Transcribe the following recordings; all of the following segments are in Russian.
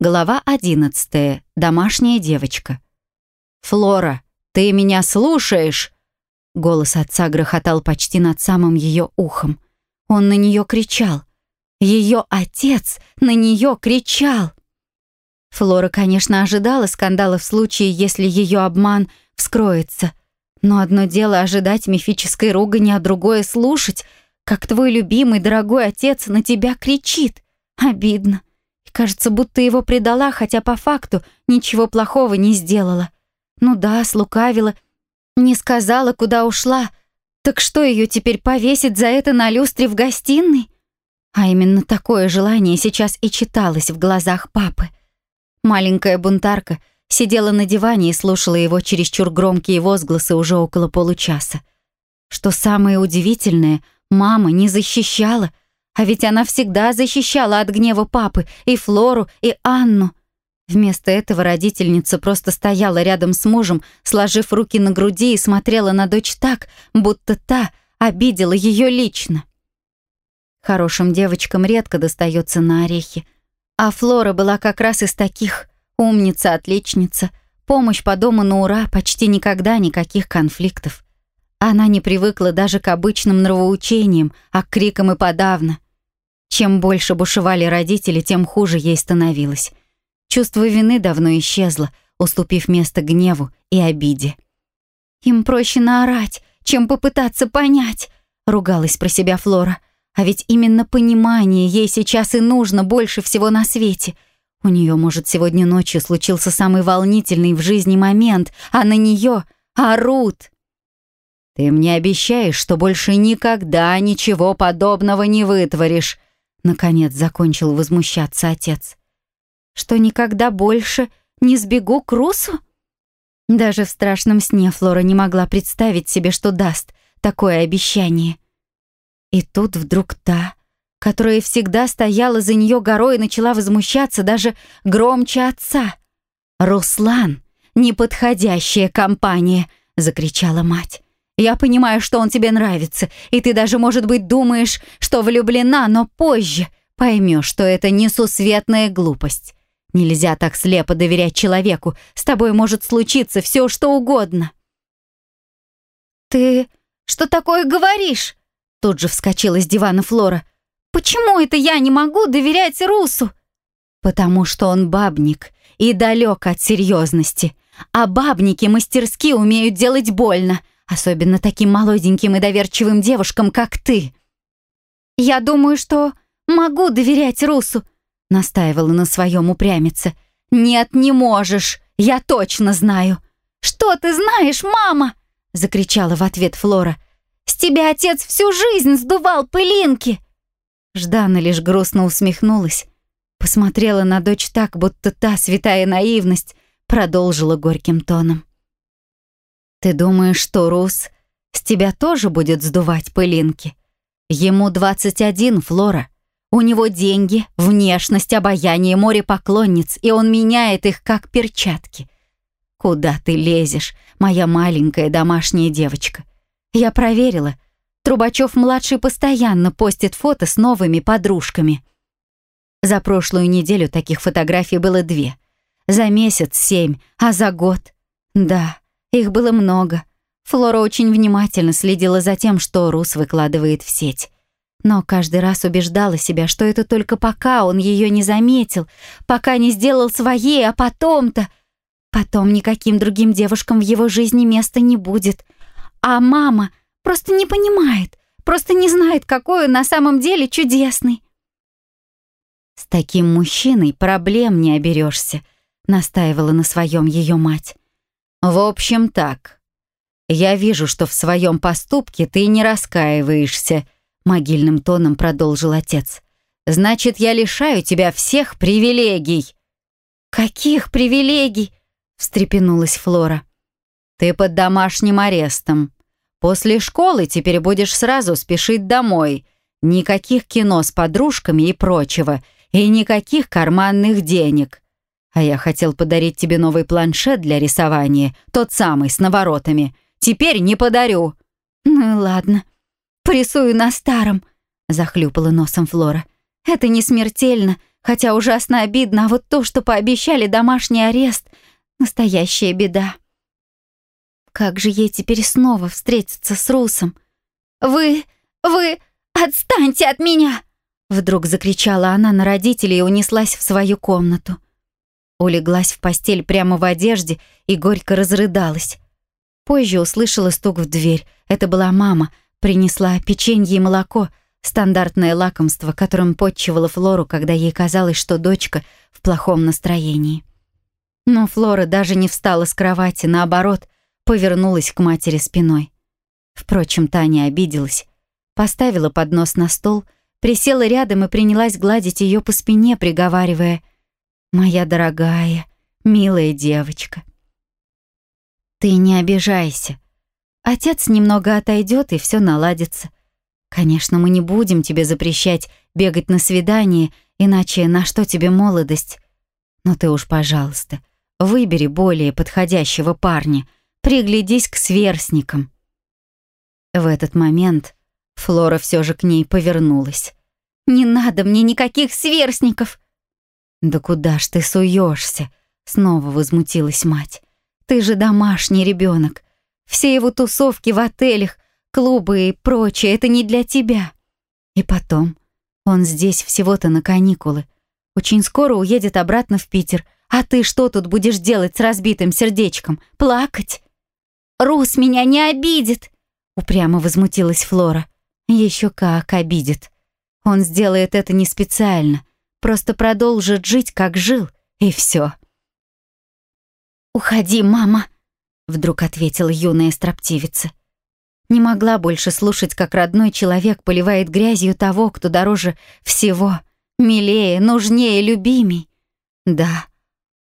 Глава 11. Домашняя девочка. «Флора, ты меня слушаешь?» Голос отца грохотал почти над самым ее ухом. Он на нее кричал. Ее отец на нее кричал. Флора, конечно, ожидала скандала в случае, если ее обман вскроется. Но одно дело ожидать мифической ругани, а другое слушать, как твой любимый дорогой отец на тебя кричит. Обидно. Кажется, будто его предала, хотя по факту ничего плохого не сделала. Ну да, слукавила, не сказала, куда ушла. Так что ее теперь повесить за это на люстре в гостиной? А именно такое желание сейчас и читалось в глазах папы. Маленькая бунтарка сидела на диване и слушала его чересчур громкие возгласы уже около получаса. Что самое удивительное, мама не защищала, а ведь она всегда защищала от гнева папы и Флору, и Анну. Вместо этого родительница просто стояла рядом с мужем, сложив руки на груди и смотрела на дочь так, будто та обидела ее лично. Хорошим девочкам редко достается на орехи. А Флора была как раз из таких. Умница, отличница, помощь по дому на ура, почти никогда никаких конфликтов. Она не привыкла даже к обычным нравоучениям, а к крикам и подавно. Чем больше бушевали родители, тем хуже ей становилось. Чувство вины давно исчезло, уступив место гневу и обиде. «Им проще наорать, чем попытаться понять», — ругалась про себя Флора. «А ведь именно понимание ей сейчас и нужно больше всего на свете. У нее, может, сегодня ночью случился самый волнительный в жизни момент, а на нее орут». «Ты мне обещаешь, что больше никогда ничего подобного не вытворишь», Наконец закончил возмущаться отец. Что никогда больше не сбегу к Русу? Даже в страшном сне Флора не могла представить себе, что даст такое обещание. И тут вдруг та, которая всегда стояла за нее горой, начала возмущаться даже громче отца. «Руслан, неподходящая компания!» — закричала мать. Я понимаю, что он тебе нравится, и ты даже, может быть, думаешь, что влюблена, но позже поймешь, что это несусветная глупость. Нельзя так слепо доверять человеку. С тобой может случиться все, что угодно. «Ты что такое говоришь?» Тут же вскочила с дивана Флора. «Почему это я не могу доверять Русу?» «Потому что он бабник и далек от серьезности. А бабники мастерски умеют делать больно. Особенно таким молоденьким и доверчивым девушкам, как ты. Я думаю, что могу доверять Русу, настаивала на своем упрямице. Нет, не можешь, я точно знаю. Что ты знаешь, мама? закричала в ответ Флора. С тебя отец всю жизнь сдувал пылинки. Ждана лишь грустно усмехнулась, посмотрела на дочь так, будто та святая наивность продолжила горьким тоном. Ты думаешь, что Рус с тебя тоже будет сдувать пылинки? Ему 21, Флора. У него деньги, внешность, обаяние, море поклонниц, и он меняет их как перчатки. Куда ты лезешь, моя маленькая домашняя девочка? Я проверила. Трубачев-младший постоянно постит фото с новыми подружками. За прошлую неделю таких фотографий было две. За месяц семь, а за год... Да, их было много. Флора очень внимательно следила за тем, что Рус выкладывает в сеть. Но каждый раз убеждала себя, что это только пока он ее не заметил, пока не сделал своей, а потом-то... Потом никаким другим девушкам в его жизни места не будет. А мама просто не понимает, просто не знает, какой он на самом деле чудесный. «С таким мужчиной проблем не оберешься», — настаивала на своем ее мать. «В общем, так. Я вижу, что в своем поступке ты не раскаиваешься», — могильным тоном продолжил отец. «Значит, я лишаю тебя всех привилегий». «Каких привилегий?» — встрепенулась Флора. «Ты под домашним арестом. После школы теперь будешь сразу спешить домой. Никаких кино с подружками и прочего, и никаких карманных денег. А я хотел подарить тебе новый планшет для рисования, тот самый, с наворотами. Теперь не подарю». «Ну ладно, порисую на старом», — захлюпала носом Флора. «Это не смертельно, Хотя ужасно обидно, а вот то, что пообещали домашний арест — настоящая беда. Как же ей теперь снова встретиться с Русом? «Вы... вы... отстаньте от меня!» Вдруг закричала она на родителей и унеслась в свою комнату. Улеглась в постель прямо в одежде и горько разрыдалась. Позже услышала стук в дверь. Это была мама, принесла печенье и молоко, стандартное лакомство, которым подчивала Флору, когда ей казалось, что дочка в плохом настроении. Но Флора даже не встала с кровати, наоборот, повернулась к матери спиной. Впрочем, Таня обиделась, поставила поднос на стол, присела рядом и принялась гладить ее по спине, приговаривая «Моя дорогая, милая девочка». «Ты не обижайся. Отец немного отойдет, и все наладится. Конечно, мы не будем тебе запрещать бегать на свидание, иначе на что тебе молодость? Но ты уж, пожалуйста, выбери более подходящего парня, приглядись к сверстникам». В этот момент Флора все же к ней повернулась. «Не надо мне никаких сверстников!» «Да куда ж ты суешься? Снова возмутилась мать. «Ты же домашний ребенок. Все его тусовки в отелях, клубы и прочее — это не для тебя. И потом, он здесь всего-то на каникулы. Очень скоро уедет обратно в Питер. А ты что тут будешь делать с разбитым сердечком? Плакать?» «Рус меня не обидит!» Упрямо возмутилась Флора. Еще как обидит. Он сделает это не специально, просто продолжит жить, как жил, и все. «Уходи, мама!» — вдруг ответила юная строптивица. Не могла больше слушать, как родной человек поливает грязью того, кто дороже всего, милее, нужнее, любимей. Да,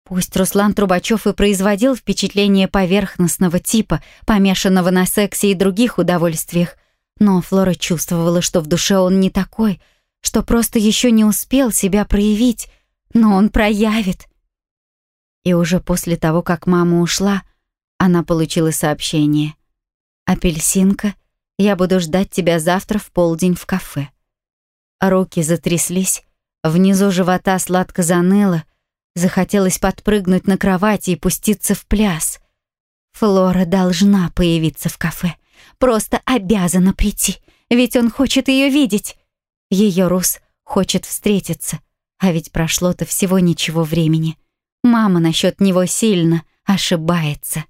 Пусть Руслан Трубачев и производил впечатление поверхностного типа, помешанного на сексе и других удовольствиях, но Флора чувствовала, что в душе он не такой, что просто еще не успел себя проявить, но он проявит. И уже после того, как мама ушла, она получила сообщение. «Апельсинка, я буду ждать тебя завтра в полдень в кафе». Руки затряслись, внизу живота сладко заныло, Захотелось подпрыгнуть на кровати и пуститься в пляс. Флора должна появиться в кафе. Просто обязана прийти, ведь он хочет ее видеть. Ее Рус хочет встретиться, а ведь прошло-то всего ничего времени. Мама насчет него сильно ошибается.